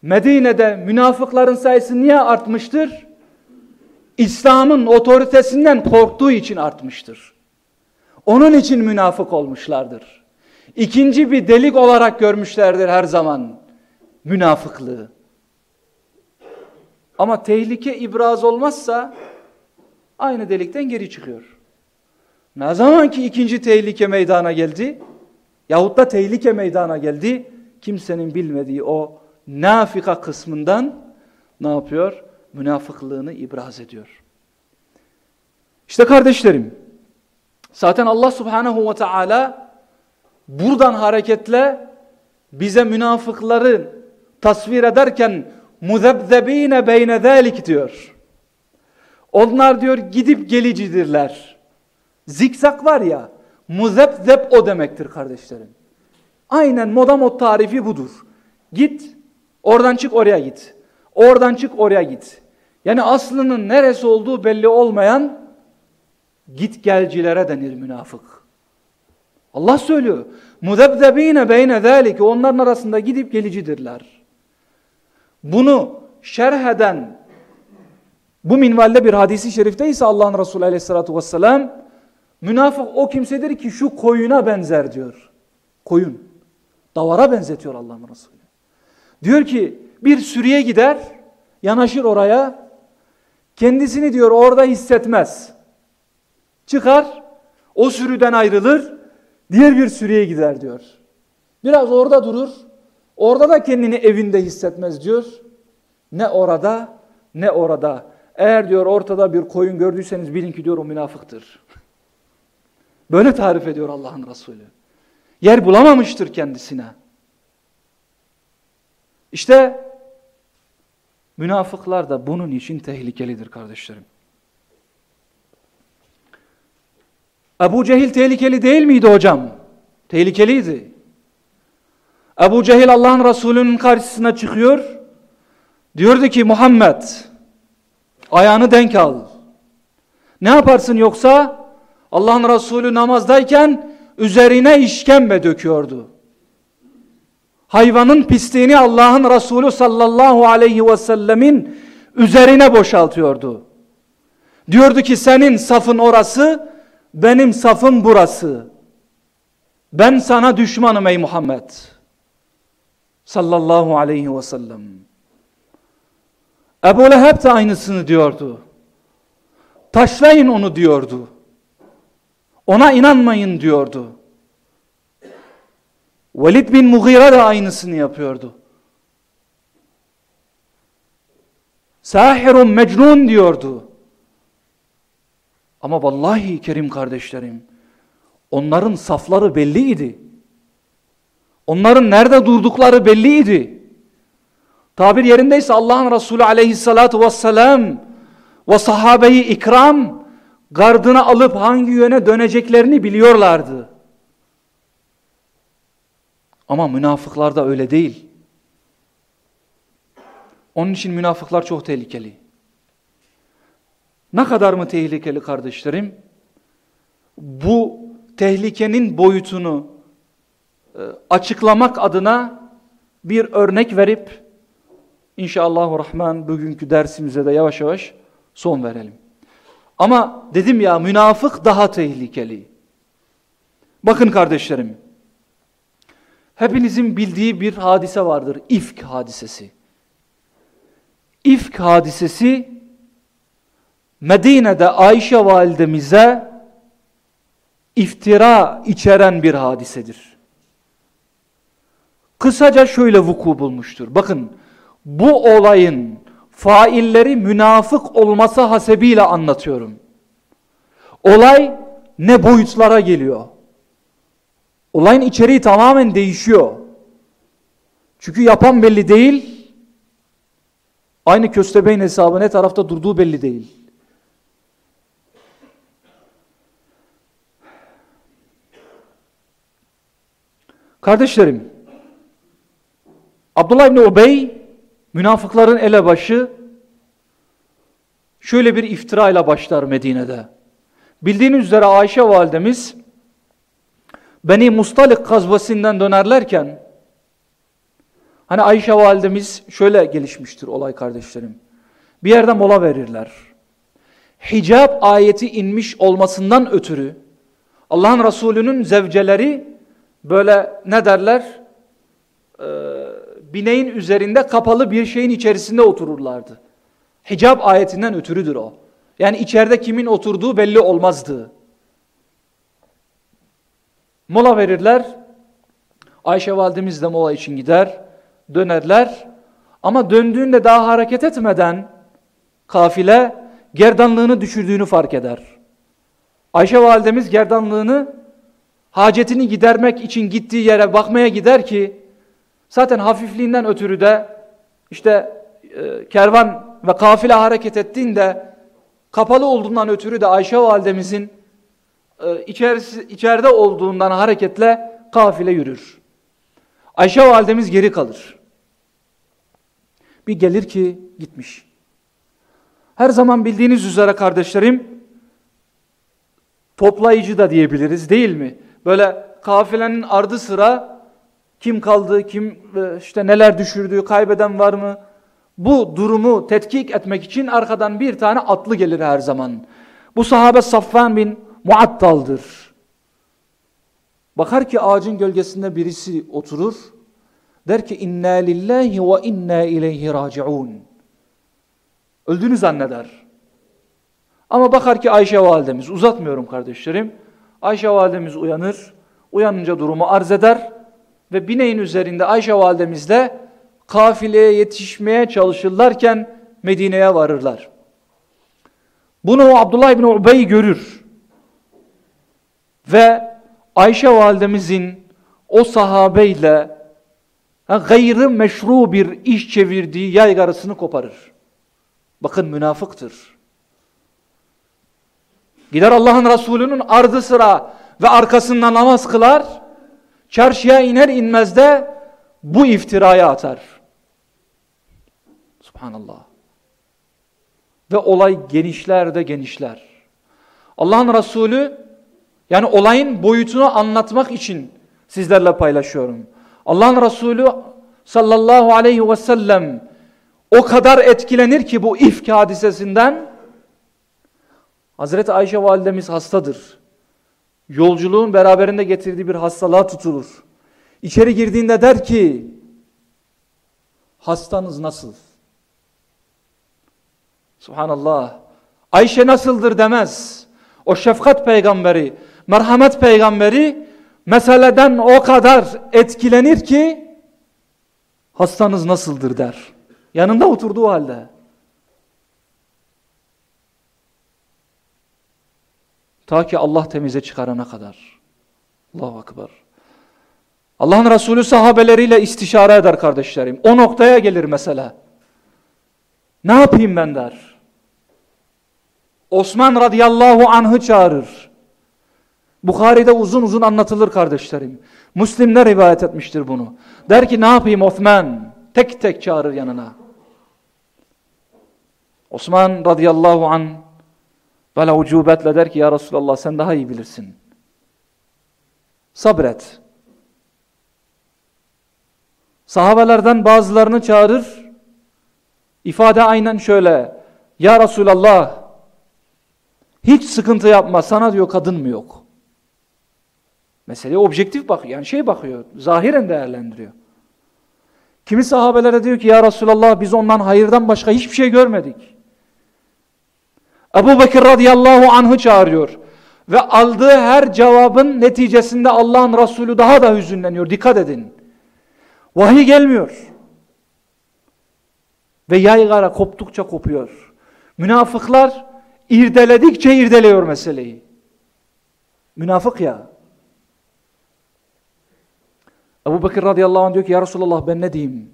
Medine'de münafıkların sayısı niye artmıştır? İslam'ın otoritesinden korktuğu için artmıştır. Onun için münafık olmuşlardır. İkinci bir delik olarak görmüşlerdir her zaman münafıklığı. Ama tehlike ibraz olmazsa aynı delikten geri çıkıyor. Ne zaman ki ikinci tehlike meydana geldi yahut da tehlike meydana geldi kimsenin bilmediği o nafika kısmından ne yapıyor? Münafıklığını ibraz ediyor. İşte kardeşlerim zaten Allah subhanahu ve teala buradan hareketle bize münafıkları tasvir ederken muzebzebine beyne zalik diyor. Onlar diyor gidip gelicidirler. Zikzak var ya muzebzeb o demektir kardeşlerim. Aynen moda mod tarifi budur. Git oradan çık oraya git. Oradan çık oraya git. Yani aslının neresi olduğu belli olmayan git gelcilere denir münafık. Allah söylüyor. Mudebdebine beyne zâlike. Onların arasında gidip gelicidirler. Bunu şerh eden bu minvalde bir hadisi şerifte ise Allah'ın Resulü aleyhissalatü vesselam münafık o kimsedir ki şu koyuna benzer diyor. Koyun. Davara benzetiyor Allah'ın Resulü. Diyor ki bir sürüye gider, yanaşır oraya, kendisini diyor orada hissetmez. Çıkar, o sürüden ayrılır, diğer bir sürüye gider diyor. Biraz orada durur, orada da kendini evinde hissetmez diyor. Ne orada, ne orada. Eğer diyor ortada bir koyun gördüyseniz bilin ki diyor o münafıktır. Böyle tarif ediyor Allah'ın Resulü. Yer bulamamıştır kendisine. İşte münafıklar da bunun için tehlikelidir kardeşlerim. Ebu Cehil tehlikeli değil miydi hocam? Tehlikeliydi. Ebu Cehil Allah'ın Resulü'nün karşısına çıkıyor. Diyordu ki Muhammed ayağını denk al. Ne yaparsın yoksa Allah'ın Resulü namazdayken üzerine işkembe döküyordu. Hayvanın pisliğini Allah'ın Resulü sallallahu aleyhi ve sellemin üzerine boşaltıyordu. Diyordu ki senin safın orası, benim safım burası. Ben sana düşmanım ey Muhammed. Sallallahu aleyhi ve sellem. Ebu Leheb de aynısını diyordu. Taşlayın onu diyordu. Ona inanmayın diyordu. Velid bin Mughira da aynısını yapıyordu. Sahirun mecnun diyordu. Ama vallahi kerim kardeşlerim, onların safları belliydi. Onların nerede durdukları belliydi. Tabir yerindeyse Allah'ın Resulü aleyhissalatu vesselam ve sahabeyi ikram gardına alıp hangi yöne döneceklerini biliyorlardı. Ama münafıklar da öyle değil. Onun için münafıklar çok tehlikeli. Ne kadar mı tehlikeli kardeşlerim? Bu tehlikenin boyutunu açıklamak adına bir örnek verip inşallah rahman bugünkü dersimize de yavaş yavaş son verelim. Ama dedim ya münafık daha tehlikeli. Bakın kardeşlerim. Hepinizin bildiği bir hadise vardır. İfk hadisesi. İfk hadisesi Medine'de Ayşe validemize iftira içeren bir hadisedir. Kısaca şöyle vuku bulmuştur. Bakın bu olayın failleri münafık olması hasebiyle anlatıyorum. Olay ne boyutlara geliyor. Olayın içeriği tamamen değişiyor. Çünkü yapan belli değil. Aynı köstebeğin hesabı ne tarafta durduğu belli değil. Kardeşlerim, Abdullah İbni Ubey, münafıkların elebaşı, şöyle bir iftirayla başlar Medine'de. Bildiğiniz üzere Ayşe validemiz, Beni Mustalik kazvasından dönerlerken, hani Ayşe validemiz şöyle gelişmiştir olay kardeşlerim. Bir yerde mola verirler. Hicab ayeti inmiş olmasından ötürü, Allah'ın Resulü'nün zevceleri böyle ne derler? Ee, bineğin üzerinde kapalı bir şeyin içerisinde otururlardı. Hicab ayetinden ötürüdür o. Yani içeride kimin oturduğu belli olmazdı. Mola verirler. Ayşe validemiz de mola için gider. Dönerler. Ama döndüğünde daha hareket etmeden kafile gerdanlığını düşürdüğünü fark eder. Ayşe validemiz gerdanlığını hacetini gidermek için gittiği yere bakmaya gider ki zaten hafifliğinden ötürü de işte e, kervan ve kafile hareket ettiğinde kapalı olduğundan ötürü de Ayşe validemizin e, içeride olduğundan hareketle kafile yürür. Ayşe validemiz geri kalır. Bir gelir ki gitmiş. Her zaman bildiğiniz üzere kardeşlerim toplayıcı da diyebiliriz değil mi? Böyle kafilenin ardı sıra kim kaldı, kim e, işte neler düşürdü, kaybeden var mı? Bu durumu tetkik etmek için arkadan bir tane atlı gelir her zaman. Bu sahabe Safvan bin Muattal'dır. Bakar ki ağacın gölgesinde birisi oturur. Der ki inna lillahi ve inna ileyhi raciun. Öldüğünü zanneder. Ama bakar ki Ayşe validemiz uzatmıyorum kardeşlerim. Ayşe validemiz uyanır. Uyanınca durumu arz eder ve bineğin üzerinde Ayşe validemizle kafileye yetişmeye çalışırlarken Medine'ye varırlar. Bunu Abdullah İbni Ubey görür. Ve Ayşe validemizin o sahabeyle gayrı meşru bir iş çevirdiği yaygarasını koparır. Bakın münafıktır. Gider Allah'ın Resulü'nün ardı sıra ve arkasında namaz kılar. Çarşıya iner inmez de bu iftiraya atar. Subhanallah. Ve olay genişler de genişler. Allah'ın Resulü yani olayın boyutunu anlatmak için sizlerle paylaşıyorum. Allah'ın Resulü sallallahu aleyhi ve sellem o kadar etkilenir ki bu ifk hadisesinden Hazreti Ayşe validemiz hastadır. Yolculuğun beraberinde getirdiği bir hastalığa tutulur. İçeri girdiğinde der ki hastanız nasıl? Subhanallah. Ayşe nasıldır demez. O şefkat peygamberi, merhamet peygamberi meseleden o kadar etkilenir ki hastanız nasıldır der. Yanında oturduğu halde. Ta ki Allah temize çıkarana kadar. Allahu Akbar. Allah'ın Resulü sahabeleriyle istişare eder kardeşlerim. O noktaya gelir mesela. Ne yapayım ben der. Osman radıyallahu anh'ı çağırır. Bukhari'de uzun uzun anlatılır kardeşlerim. Müslimler rivayet etmiştir bunu. Der ki ne yapayım Osman? Tek tek çağırır yanına. Osman radıyallahu anh böyle ucubetle der ki ya Resulallah sen daha iyi bilirsin. Sabret. Sahabelerden bazılarını çağırır. İfade aynen şöyle. Ya Resulallah hiç sıkıntı yapma sana diyor kadın mı yok. Meseleye objektif bakıyor. Yani şey bakıyor. Zahiren değerlendiriyor. Kimi sahabelere diyor ki ya Resulallah biz ondan hayırdan başka hiçbir şey görmedik. Ebu Bekir radıyallahu anh'ı çağırıyor. Ve aldığı her cevabın neticesinde Allah'ın Resulü daha da hüzünleniyor. Dikkat edin. Vahiy gelmiyor. Ve yaygara koptukça kopuyor. Münafıklar irdeledikçe irdeliyor meseleyi. Münafık ya. Ebu Bekir radıyallahu anh diyor ki ya Resulallah ben ne diyeyim?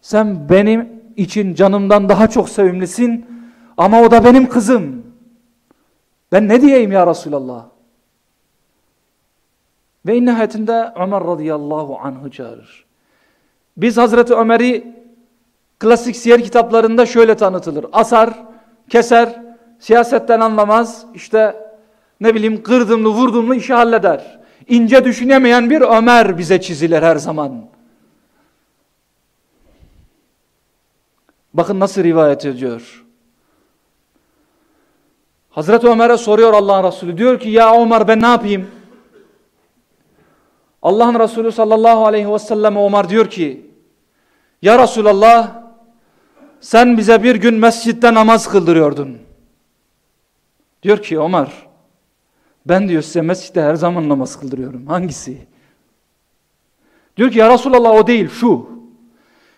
Sen benim için canımdan daha çok sevimlisin ama o da benim kızım. Ben ne diyeyim ya Resulallah? Ve nihayetinde Ömer radıyallahu anh'ı çağırır. Biz Hazreti Ömer'i klasik siyer kitaplarında şöyle tanıtılır. Asar, keser, siyasetten anlamaz, işte ne bileyim kırdımlı vurdumlu işi halleder. İnce düşünemeyen bir Ömer bize çizilir her zaman. Bakın nasıl rivayet ediyor. Hazreti Ömer'e soruyor Allah'ın Resulü. Diyor ki ya Ömer ben ne yapayım? Allah'ın Resulü sallallahu aleyhi ve sellem Ömer diyor ki Ya Resulallah sen bize bir gün mescitte namaz kıldırıyordun. Diyor ki Ömer ben diyor size mescitte her zaman namaz kıldırıyorum. Hangisi? Diyor ki ya Resulallah o değil şu.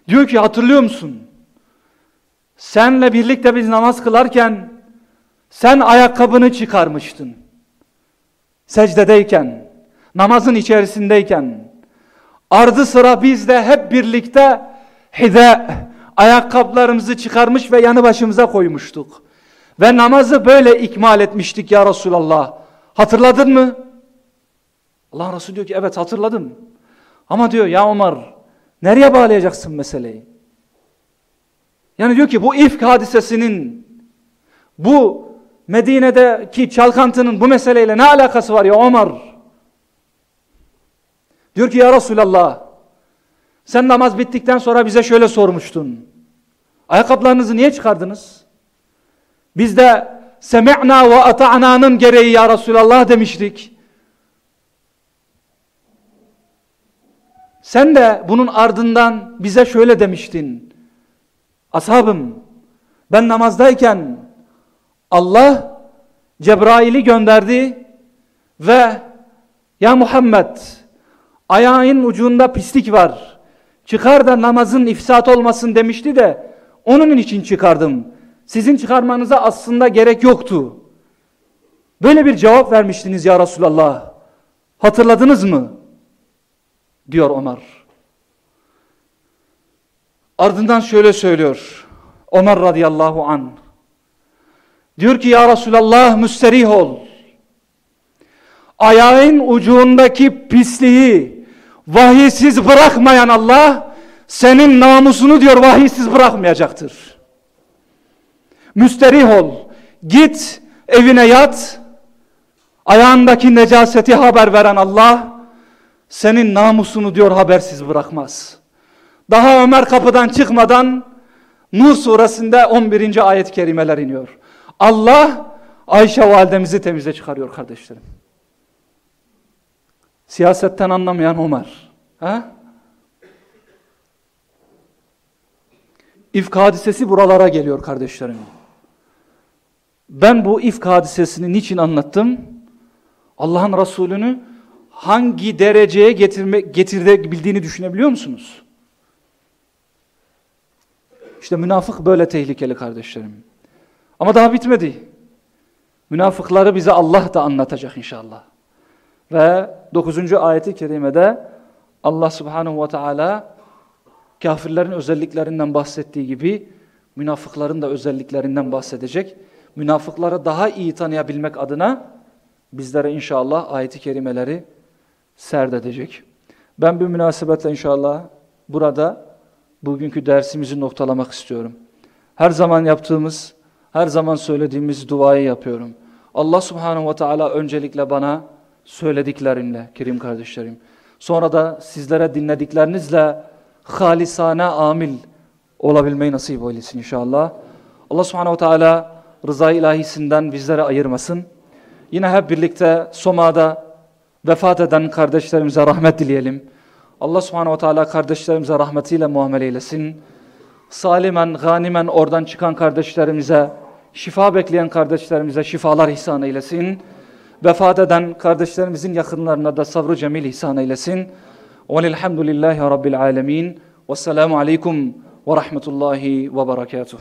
Diyor ki hatırlıyor musun? Senle birlikte biz namaz kılarken sen ayakkabını çıkarmıştın. Secdedeyken, namazın içerisindeyken. Ardı sıra biz de hep birlikte hide ayakkabılarımızı çıkarmış ve yanı başımıza koymuştuk. Ve namazı böyle ikmal etmiştik ya Resulallah. Hatırladın mı? Allah Resulü diyor ki evet hatırladım. Ama diyor ya Ömer nereye bağlayacaksın meseleyi? Yani diyor ki bu ifk hadisesinin bu Medine'deki çalkantının bu meseleyle ne alakası var ya Ömer? Diyor ki ya Resulallah sen namaz bittikten sonra bize şöyle sormuştun. Ayakkabılarınızı niye çıkardınız? Biz de semi'na ve ata'na'nın gereği ya Resulallah demiştik. Sen de bunun ardından bize şöyle demiştin. Ashabım ben namazdayken Allah Cebrail'i gönderdi ve ya Muhammed ayağın ucunda pislik var. Çıkar da namazın ifsat olmasın demişti de onun için çıkardım. Sizin çıkarmanıza aslında gerek yoktu. Böyle bir cevap vermiştiniz ya Resulallah. Hatırladınız mı? Diyor Ömer. Ardından şöyle söylüyor. Ömer radıyallahu an. Diyor ki ya Resulallah müsterih ol. Ayağın ucundaki pisliği vahiysiz bırakmayan Allah senin namusunu diyor vahiysiz bırakmayacaktır. Müsterih ol. Git evine yat. Ayağındaki necaseti haber veren Allah senin namusunu diyor habersiz bırakmaz. Daha Ömer kapıdan çıkmadan Nur suresinde 11. ayet-i kerimeler iniyor. Allah Ayşe validemizi temize çıkarıyor kardeşlerim. Siyasetten anlamayan Ömer. Ha? İfk hadisesi buralara geliyor kardeşlerim. Ben bu ifk hadisesini niçin anlattım? Allah'ın Resulü'nü hangi dereceye getirme, getirebildiğini düşünebiliyor musunuz? İşte münafık böyle tehlikeli kardeşlerim. Ama daha bitmedi. Münafıkları bize Allah da anlatacak inşallah. Ve 9. ayeti kerimede Allah subhanahu ve teala kafirlerin özelliklerinden bahsettiği gibi münafıkların da özelliklerinden bahsedecek. Münafıkları daha iyi tanıyabilmek adına bizlere inşallah ayeti kerimeleri serdedecek. Ben bir münasebetle inşallah burada bugünkü dersimizi noktalamak istiyorum. Her zaman yaptığımız, her zaman söylediğimiz duayı yapıyorum. Allah subhanahu ve teala öncelikle bana söylediklerinle kerim kardeşlerim. Sonra da sizlere dinlediklerinizle halisane amil olabilmeyi nasip eylesin inşallah. Allah subhanahu ve teala rıza ilahisinden bizlere ayırmasın. Yine hep birlikte Soma'da vefat eden kardeşlerimize rahmet dileyelim. Allah subhanahu ve teala kardeşlerimize rahmetiyle muamele eylesin. Salimen, ganimen oradan çıkan kardeşlerimize, şifa bekleyen kardeşlerimize şifalar ihsan eylesin. Vefat eden kardeşlerimizin yakınlarına da sabrı cemil ihsan eylesin. Velhamdülillahi Rabbil alemin. Vesselamu aleyküm ve rahmetullahi ve berekatuhu.